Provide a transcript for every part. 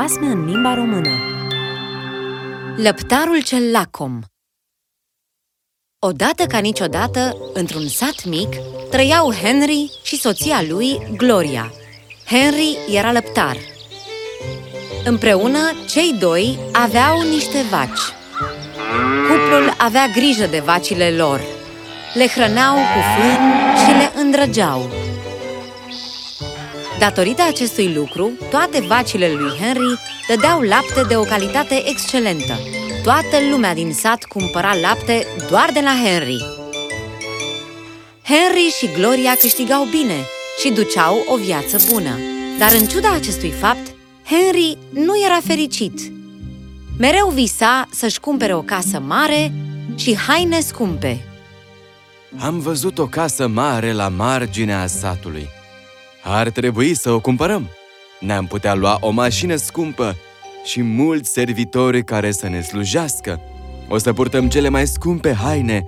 basme în limba română Lăptarul cel lacom Odată ca niciodată, într-un sat mic, trăiau Henry și soția lui, Gloria. Henry era lăptar. Împreună, cei doi aveau niște vaci. Cuplul avea grijă de vacile lor. Le hrăneau cu fân și le îndrăgeau. Datorită acestui lucru, toate vacile lui Henry dădeau lapte de o calitate excelentă. Toată lumea din sat cumpăra lapte doar de la Henry. Henry și Gloria câștigau bine și duceau o viață bună. Dar în ciuda acestui fapt, Henry nu era fericit. Mereu visa să-și cumpere o casă mare și haine scumpe. Am văzut o casă mare la marginea satului. Ar trebui să o cumpărăm. Ne-am putea lua o mașină scumpă și mulți servitori care să ne slujească. O să purtăm cele mai scumpe haine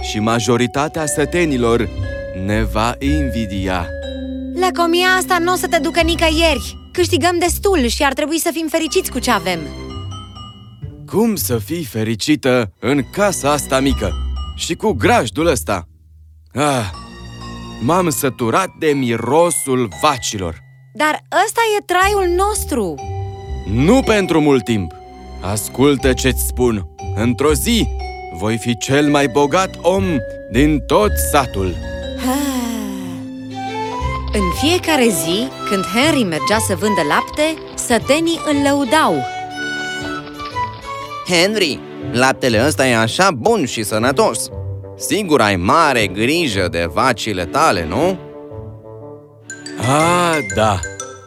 și majoritatea sătenilor ne va invidia. Lăcomia asta nu o să te ducă nicăieri! Câștigăm destul și ar trebui să fim fericiți cu ce avem! Cum să fii fericită în casa asta mică și cu grajdul ăsta? Ah, m-am săturat de mirosul vacilor. Dar ăsta e traiul nostru! Nu pentru mult timp! Ascultă ce-ți spun! Într-o zi voi fi cel mai bogat om din tot satul! În fiecare zi, când Henry mergea să vândă lapte, sătenii îl lăudau. Henry, laptele ăsta e așa bun și sănătos. Sigur ai mare grijă de vacile tale, nu? Ah, da,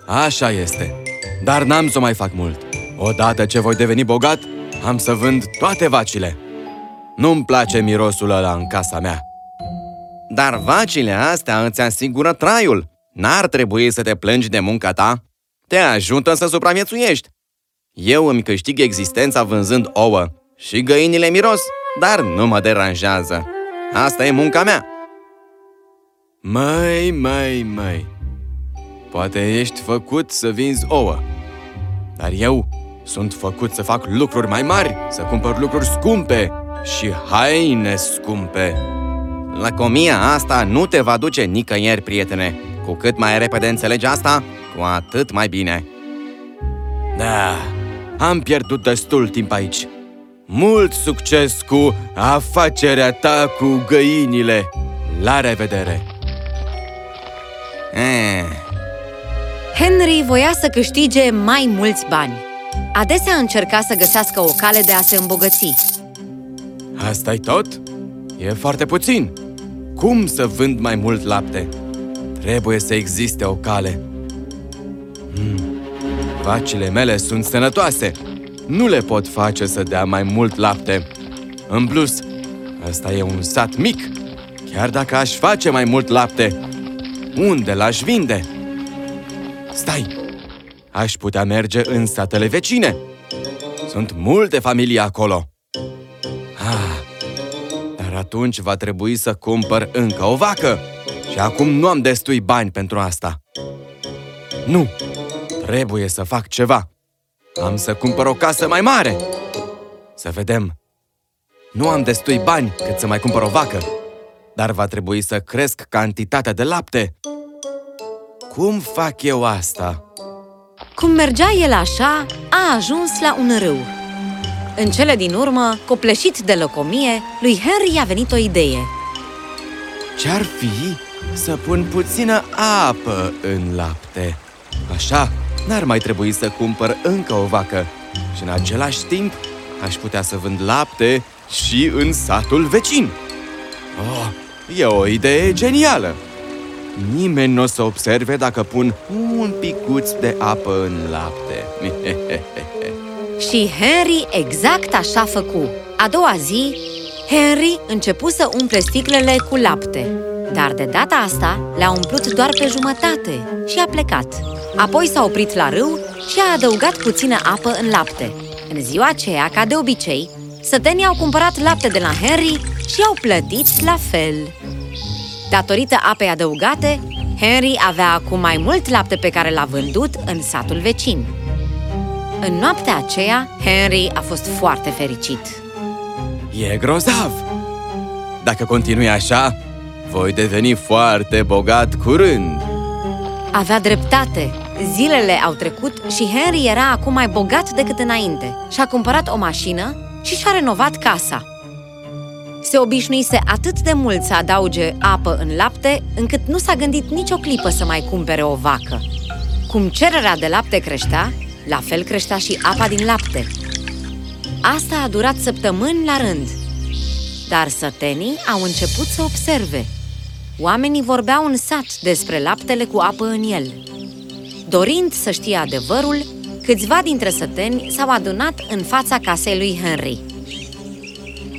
așa este. Dar n-am să mai fac mult. Odată ce voi deveni bogat, am să vând toate vacile. Nu-mi place mirosul ăla în casa mea. Dar vacile astea îți asigură traiul. N-ar trebui să te plângi de munca ta. Te ajută să supraviețuiești. Eu îmi câștig existența vânzând ouă și găinile miros, dar nu mă deranjează. Asta e munca mea. Măi, măi, măi, poate ești făcut să vinzi ouă, dar eu sunt făcut să fac lucruri mai mari, să cumpăr lucruri scumpe și haine scumpe. Lăcomia asta nu te va duce nicăieri, prietene. Cu cât mai repede înțelegi asta, cu atât mai bine. Da, am pierdut destul timp aici. Mult succes cu afacerea ta cu găinile! La revedere! Eh, Henry voia să câștige mai mulți bani. Adesea încerca să găsească o cale de a se îmbogăți. asta e tot? E foarte puțin! Cum să vând mai mult lapte? Trebuie să existe o cale. Hmm. Vacile mele sunt sănătoase. Nu le pot face să dea mai mult lapte. În plus, ăsta e un sat mic. Chiar dacă aș face mai mult lapte, unde l-aș vinde? Stai! Aș putea merge în satele vecine. Sunt multe familii acolo. Ah, dar atunci va trebui să cumpăr încă o vacă. Și acum nu am destui bani pentru asta. Nu! Trebuie să fac ceva. Am să cumpăr o casă mai mare. Să vedem. Nu am destui bani cât să mai cumpăr o vacă. Dar va trebui să cresc cantitatea de lapte. Cum fac eu asta? Cum mergea el așa, a ajuns la un râu. În cele din urmă, copleșit de lăcomie, lui Henry a venit o idee. Ce-ar fi să pun puțină apă în lapte? Așa, n-ar mai trebui să cumpăr încă o vacă și în același timp aș putea să vând lapte și în satul vecin. Oh, e o idee genială! Nimeni nu o să observe dacă pun un picuț de apă în lapte. Și Henry exact așa făcu. A doua zi, Henry începu să umple sticlele cu lapte. Dar de data asta le-a umplut doar pe jumătate și a plecat. Apoi s-a oprit la râu și a adăugat puțină apă în lapte. În ziua aceea, ca de obicei, sătenii au cumpărat lapte de la Henry și au plătit la fel. Datorită apei adăugate, Henry avea acum mai mult lapte pe care l-a vândut în satul vecin. În noaptea aceea, Henry a fost foarte fericit. E grozav! Dacă continui așa, voi deveni foarte bogat curând. Avea dreptate. Zilele au trecut și Henry era acum mai bogat decât înainte. Și-a cumpărat o mașină și și-a renovat casa. Se obișnuise atât de mult să adauge apă în lapte, încât nu s-a gândit nicio clipă să mai cumpere o vacă. Cum cererea de lapte creștea, la fel creștea și apa din lapte. Asta a durat săptămâni la rând. Dar sătenii au început să observe. Oamenii vorbeau în sat despre laptele cu apă în el. Dorind să știe adevărul, câțiva dintre săteni s-au adunat în fața casei lui Henry.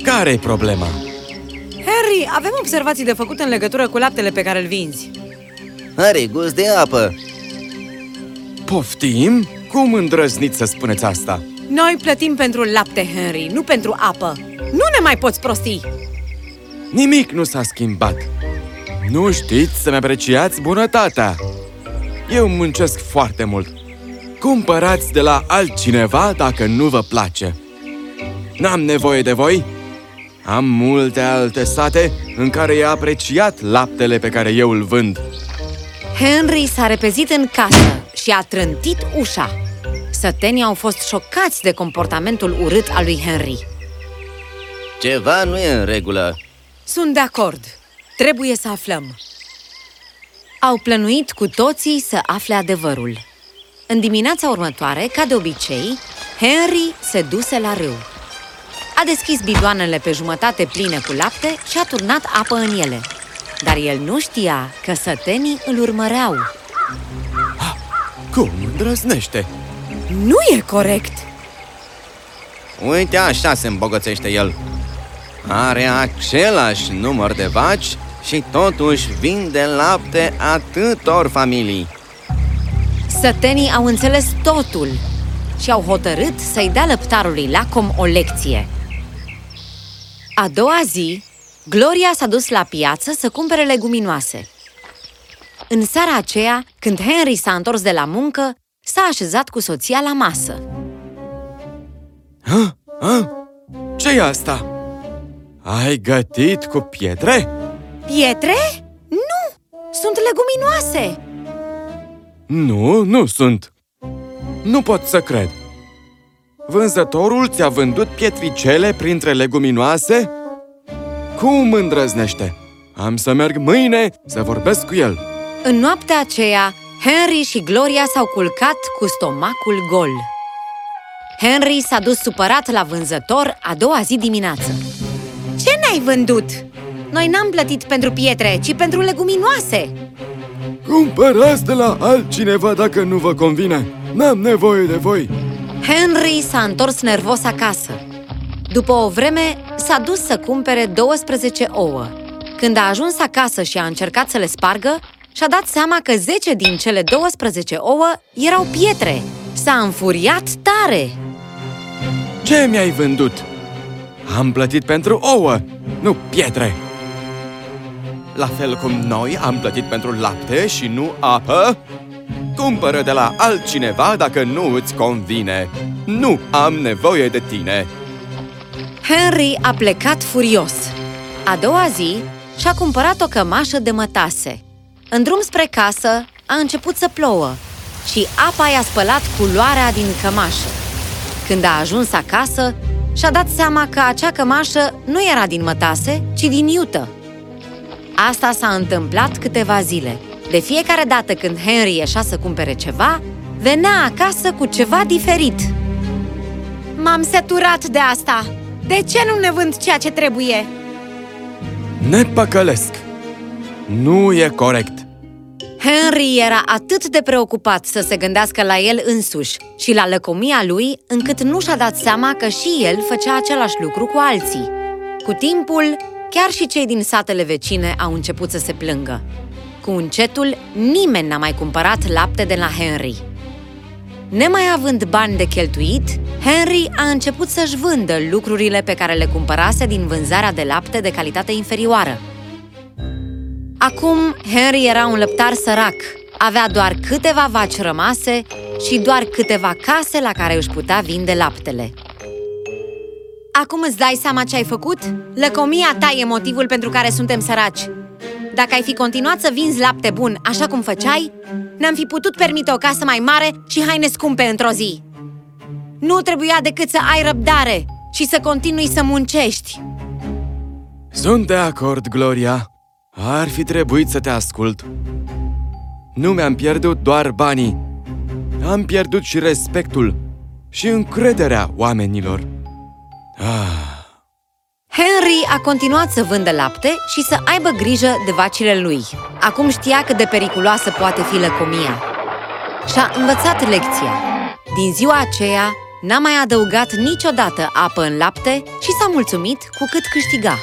Care-i problema? Henry, avem observații de făcut în legătură cu laptele pe care îl vinzi. Are gust de apă. Poftim? Cum îndrăzniți să spuneți asta? Noi plătim pentru lapte, Henry, nu pentru apă. Nu ne mai poți prosti! Nimic nu s-a schimbat. Nu știți să-mi apreciați bunătatea. Eu muncesc foarte mult. Cumpărați de la altcineva dacă nu vă place. N-am nevoie de voi. Am multe alte sate în care e apreciat laptele pe care eu îl vând. Henry s-a repezit în casă și a trântit ușa. Sătenii au fost șocați de comportamentul urât al lui Henry. Ceva nu e în regulă. Sunt de acord. Trebuie să aflăm. Au plănuit cu toții să afle adevărul. În dimineața următoare, ca de obicei, Henry se duse la râu. A deschis bidoanele pe jumătate pline cu lapte și a turnat apă în ele. Dar el nu știa că sătenii îl urmăreau. Cum îndrăznește? Nu e corect! Uite așa se îmbogățește el. Are același număr de vaci și totuși vinde lapte atâtor familii. Sătenii au înțeles totul și au hotărât să-i dea lăptarului Lacom o lecție. A doua zi, Gloria s-a dus la piață să cumpere leguminoase. În seara aceea, când Henry s-a întors de la muncă, s-a așezat cu soția la masă. Ha? Ha? ce e asta? Ai gătit cu pietre? Pietre? Nu! Sunt leguminoase! Nu, nu sunt. Nu pot să cred. Vânzătorul ți-a vândut pietricele printre leguminoase? Cum îndrăznește? Am să merg mâine să vorbesc cu el. În noaptea aceea, Henry și Gloria s-au culcat cu stomacul gol. Henry s-a dus supărat la vânzător a doua zi dimineață. Ce n-ai vândut? Noi n-am plătit pentru pietre, ci pentru leguminoase! Cumpărați de la altcineva dacă nu vă convine. N-am nevoie de voi. Henry s-a întors nervos acasă. După o vreme, s-a dus să cumpere 12 ouă. Când a ajuns acasă și a încercat să le spargă, și-a dat seama că 10 din cele 12 ouă erau pietre. S-a înfuriat tare! Ce mi-ai vândut? Am plătit pentru ouă, nu pietre! La fel cum noi am plătit pentru lapte și nu apă? Cumpără de la altcineva dacă nu îți convine. Nu am nevoie de tine! Henry a plecat furios. A doua zi și-a cumpărat o cămașă de mătase. În drum spre casă a început să plouă și apa i-a spălat culoarea din cămașă. Când a ajuns acasă, și-a dat seama că acea cămașă nu era din mătase, ci din iută. Asta s-a întâmplat câteva zile. De fiecare dată când Henry ieșea să cumpere ceva, venea acasă cu ceva diferit. M-am săturat de asta! De ce nu ne vând ceea ce trebuie? Ne păcălesc! Nu e corect! Henry era atât de preocupat să se gândească la el însuși și la lăcomia lui, încât nu și-a dat seama că și el făcea același lucru cu alții. Cu timpul, chiar și cei din satele vecine au început să se plângă. Cu încetul, nimeni n-a mai cumpărat lapte de la Henry. Nemai având bani de cheltuit, Henry a început să-și vândă lucrurile pe care le cumpărase din vânzarea de lapte de calitate inferioară. Acum, Henry era un lăptar sărac, avea doar câteva vaci rămase și doar câteva case la care își putea vinde laptele. Acum îți dai seama ce ai făcut? Lăcomia ta e motivul pentru care suntem săraci. Dacă ai fi continuat să vinzi lapte bun așa cum făceai, ne-am fi putut permite o casă mai mare și haine scumpe într-o zi. Nu trebuia decât să ai răbdare și să continui să muncești. Sunt de acord, Gloria. Ar fi trebuit să te ascult. Nu mi-am pierdut doar banii. Am pierdut și respectul și încrederea oamenilor. Ah. Henry a continuat să vândă lapte și să aibă grijă de vacile lui. Acum știa cât de periculoasă poate fi lăcomia. Și-a învățat lecția. Din ziua aceea, n-a mai adăugat niciodată apă în lapte și s-a mulțumit cu cât câștiga.